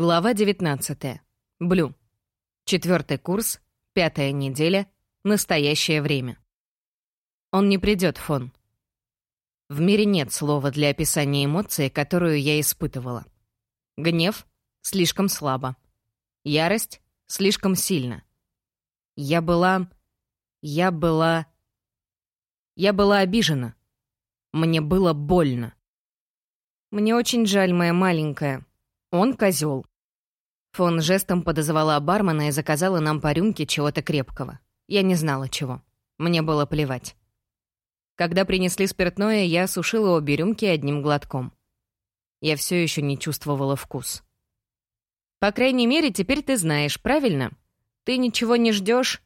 Глава 19. Блю. Четвертый курс, пятая неделя, настоящее время. Он не придет, Фон. В мире нет слова для описания эмоции, которую я испытывала. Гнев — слишком слабо. Ярость — слишком сильно. Я была... Я была... Я была обижена. Мне было больно. Мне очень жаль, моя маленькая, он козел. Фон жестом подозвала бармена и заказала нам по рюмке чего-то крепкого. Я не знала чего. Мне было плевать. Когда принесли спиртное, я осушила обе рюмки одним глотком. Я все еще не чувствовала вкус. «По крайней мере, теперь ты знаешь, правильно? Ты ничего не ждешь.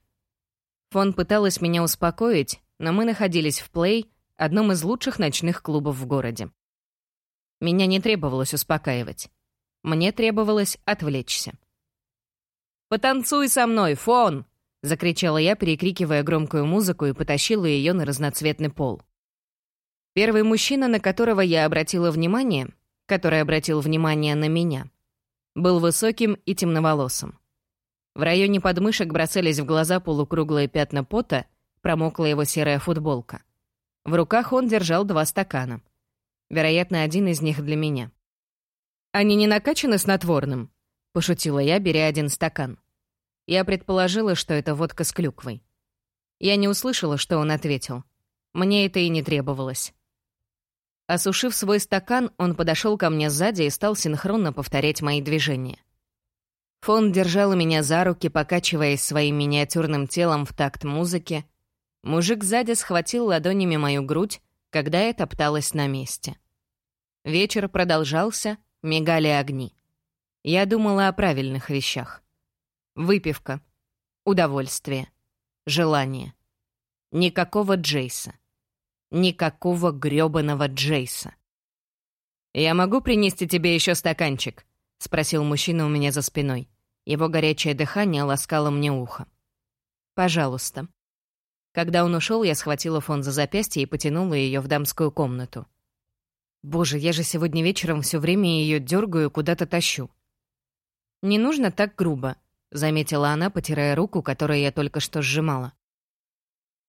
Фон пыталась меня успокоить, но мы находились в Плей, одном из лучших ночных клубов в городе. Меня не требовалось успокаивать. Мне требовалось отвлечься. «Потанцуй со мной, Фон!» — закричала я, перекрикивая громкую музыку и потащила ее на разноцветный пол. Первый мужчина, на которого я обратила внимание, который обратил внимание на меня, был высоким и темноволосым. В районе подмышек бросались в глаза полукруглые пятна пота, промокла его серая футболка. В руках он держал два стакана. Вероятно, один из них для меня. «Они не накачаны снотворным?» — пошутила я, беря один стакан. Я предположила, что это водка с клюквой. Я не услышала, что он ответил. Мне это и не требовалось. Осушив свой стакан, он подошел ко мне сзади и стал синхронно повторять мои движения. Фон держал меня за руки, покачиваясь своим миниатюрным телом в такт музыки. Мужик сзади схватил ладонями мою грудь, когда я топталась на месте. Вечер продолжался, Мигали огни. Я думала о правильных вещах. Выпивка. Удовольствие. Желание. Никакого Джейса. Никакого грёбаного Джейса. «Я могу принести тебе еще стаканчик?» — спросил мужчина у меня за спиной. Его горячее дыхание ласкало мне ухо. «Пожалуйста». Когда он ушел, я схватила фон за запястье и потянула ее в дамскую комнату. Боже, я же сегодня вечером все время ее дергаю, куда-то тащу. Не нужно так грубо, заметила она, потирая руку, которую я только что сжимала.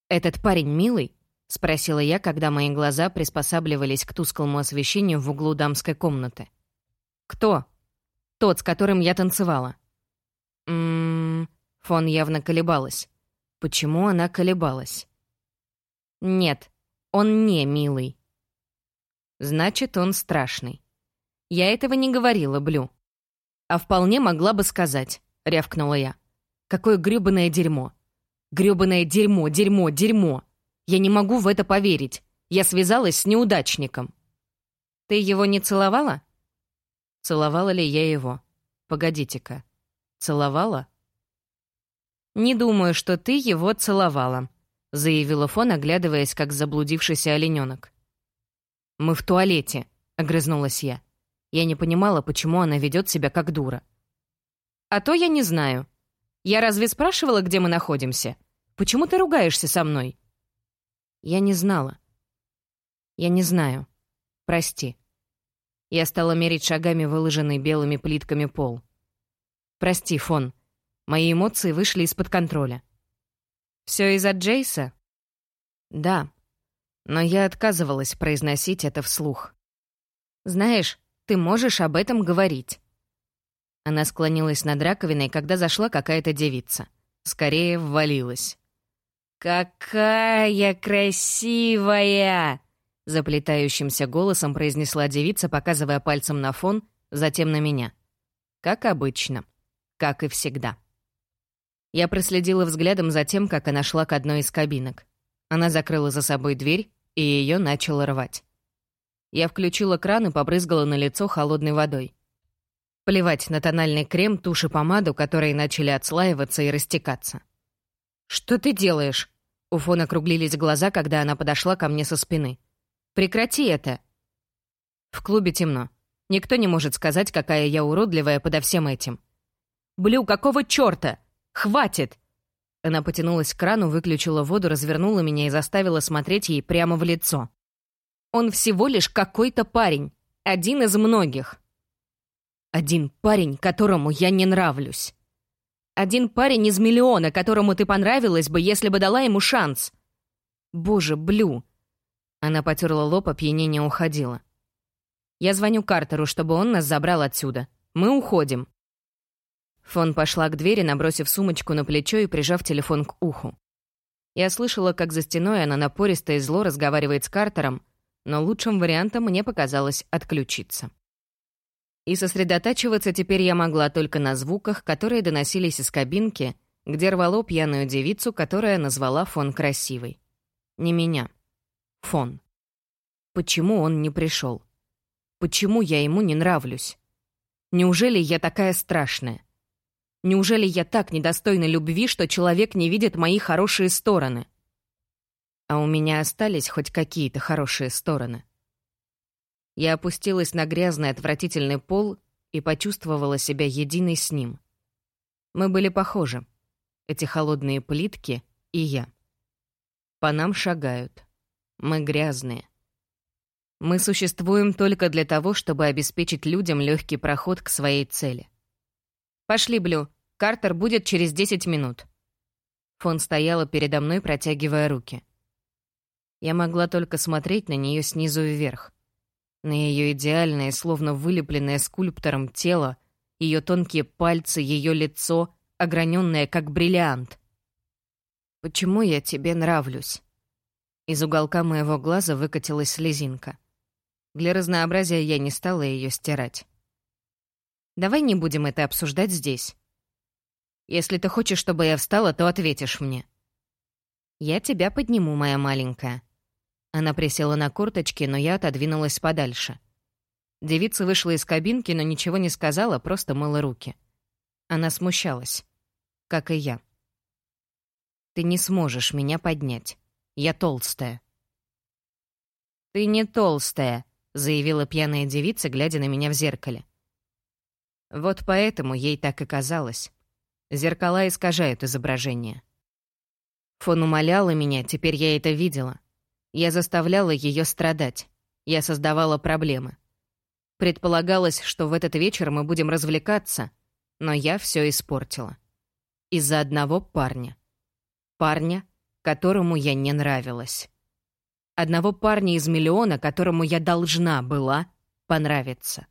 Этот парень милый? спросила я, когда мои глаза приспосабливались к тусклому освещению в углу дамской комнаты. Кто? Тот, с которым я танцевала. Мм, фон явно колебалась. Почему она колебалась? Нет, он не милый. Значит, он страшный. Я этого не говорила, Блю. А вполне могла бы сказать, рявкнула я. Какое грёбаное дерьмо. Грёбаное дерьмо, дерьмо, дерьмо. Я не могу в это поверить. Я связалась с неудачником. Ты его не целовала? Целовала ли я его? Погодите-ка. Целовала? Не думаю, что ты его целовала, заявила Фон, оглядываясь, как заблудившийся олененок. «Мы в туалете», — огрызнулась я. Я не понимала, почему она ведет себя как дура. «А то я не знаю. Я разве спрашивала, где мы находимся? Почему ты ругаешься со мной?» Я не знала. Я не знаю. Прости. Я стала мерить шагами выложенный белыми плитками пол. Прости, Фон. Мои эмоции вышли из-под контроля. Все из-за Джейса? Да. Но я отказывалась произносить это вслух. «Знаешь, ты можешь об этом говорить». Она склонилась над раковиной, когда зашла какая-то девица. Скорее ввалилась. «Какая красивая!» Заплетающимся голосом произнесла девица, показывая пальцем на фон, затем на меня. Как обычно. Как и всегда. Я проследила взглядом за тем, как она шла к одной из кабинок. Она закрыла за собой дверь, и ее начало рвать. Я включила кран и побрызгала на лицо холодной водой. Плевать на тональный крем, тушь и помаду, которые начали отслаиваться и растекаться. «Что ты делаешь?» У Фон округлились глаза, когда она подошла ко мне со спины. «Прекрати это!» В клубе темно. Никто не может сказать, какая я уродливая подо всем этим. «Блю, какого чёрта? Хватит!» Она потянулась к крану, выключила воду, развернула меня и заставила смотреть ей прямо в лицо. «Он всего лишь какой-то парень. Один из многих». Один парень, которому я не нравлюсь. Один парень из миллиона, которому ты понравилась бы, если бы дала ему шанс. Боже, Блю. Она потерла лоб, опьянение уходило. Я звоню Картеру, чтобы он нас забрал отсюда. Мы уходим. Фон пошла к двери, набросив сумочку на плечо и прижав телефон к уху. Я слышала, как за стеной она напористо и зло разговаривает с Картером, но лучшим вариантом мне показалось отключиться. И сосредотачиваться теперь я могла только на звуках, которые доносились из кабинки, где рвало пьяную девицу, которая назвала фон красивой. Не меня. Фон. Почему он не пришел? Почему я ему не нравлюсь? Неужели я такая страшная? Неужели я так недостойна любви, что человек не видит мои хорошие стороны? А у меня остались хоть какие-то хорошие стороны. Я опустилась на грязный отвратительный пол и почувствовала себя единой с ним. Мы были похожи. Эти холодные плитки и я. По нам шагают. Мы грязные. Мы существуем только для того, чтобы обеспечить людям легкий проход к своей цели. «Пошли, Блю. Картер будет через 10 минут». Фон стояла передо мной, протягивая руки. Я могла только смотреть на нее снизу вверх на ее идеальное, словно вылепленное скульптором тело, ее тонкие пальцы, ее лицо, ограненное как бриллиант. «Почему я тебе нравлюсь?» Из уголка моего глаза выкатилась слезинка. Для разнообразия я не стала ее стирать. «Давай не будем это обсуждать здесь. Если ты хочешь, чтобы я встала, то ответишь мне». «Я тебя подниму, моя маленькая», она присела на корточки, но я отодвинулась подальше. Девица вышла из кабинки, но ничего не сказала, просто мыла руки. Она смущалась. Как и я. «Ты не сможешь меня поднять. Я толстая». «Ты не толстая», — заявила пьяная девица, глядя на меня в зеркале. Вот поэтому ей так и казалось. Зеркала искажают изображение. Фон умоляла меня, теперь я это видела. Я заставляла ее страдать. Я создавала проблемы. Предполагалось, что в этот вечер мы будем развлекаться, но я все испортила. Из-за одного парня. Парня, которому я не нравилась. Одного парня из миллиона, которому я должна была понравиться.